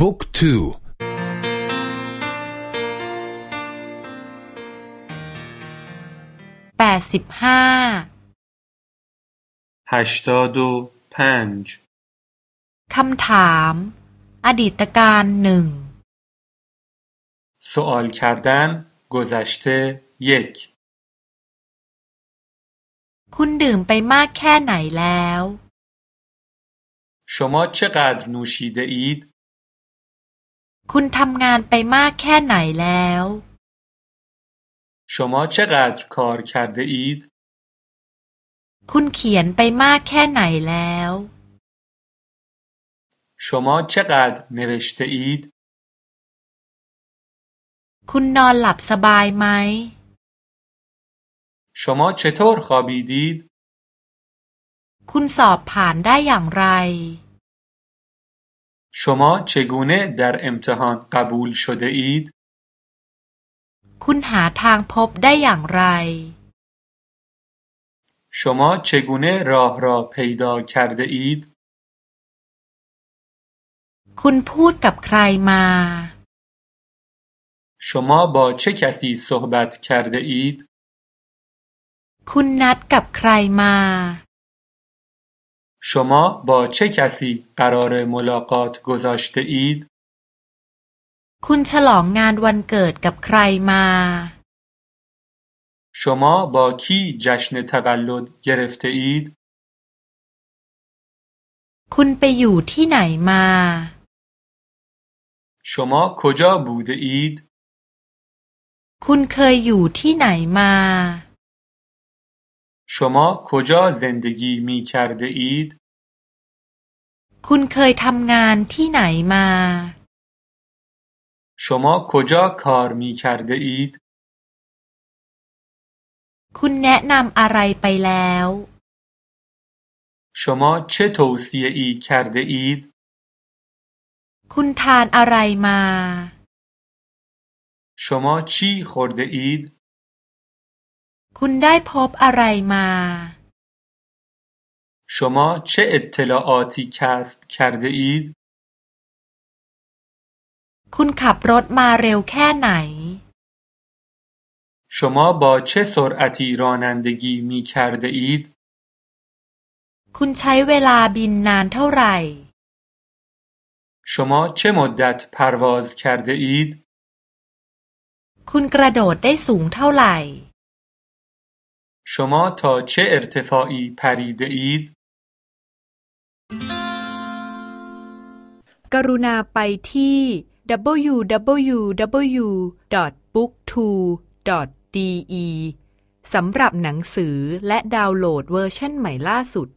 บุ๊กทูแปดสิบห้าฮัชตาดูพันจ์คำถาม อดีตการหนึ่ง سوال کردن گذشته یک คุณดื่มไปมากแค่ไหนแล้ว شما چقدر نوشیده اید؟ คุณทำงานไปมากแค่ไหนแล้ว شما چقدر کار کرده اید؟ คุณเขียนไปมากแค่ไหนแล้ว شما چقدر نوشته اید؟ คุณนอนหลับสบายไหม شما چطور خوابیدید؟ คุณสอบผ่านได้อย่างไร شما چگونه در امتحان قبول شده اید؟ คุณหาทางพบได้อย่างไร شما چگونه راه را پیدا کرده اید؟ คุณพูดกับใครมา شما با چه کسی صحبت کرده اید؟ คุณนัดกับใครมา شما با چه کسی قرار ملاقات گذاشته اید؟ คุณฉลองงานวันเกิดกับใครมา شما با کی جشن تولد گرفته اید؟ คุณไปอยู่ที่ไหนมา شما کجا بوده اید؟ คุณเคยอยู่ที่ไหนมา شما کجا زندگی می کرده اید؟ คุณเคยทำงานที่ไหนมา شما کجا کار می کرده اید؟ คุณแนะนำอะไรไปแล้ว شما چه توصیه ای کرده اید؟ คุณทานอะไรมา شما چی خورده اید؟ คุณได้พบอะไรมา شما چه اطلاعاتی کسب کرده اید؟ คุณขับรถมาเร็วแค่ไหน شما با چه سرعتی رانندگی می کرده اید؟ คุณใช้เวลาบินนานเท่าไหร่ شما چه مدت پرواز کرده اید؟ คุณกระโดดได้สูงเท่าไหร่ شما تا چه ارتفاعی پریده اید؟ กรุณาไปที่ www.booktwo.de สำหรับหนังสือและดาวน์โหลดเวอร์ชันใหม่ล่าสุด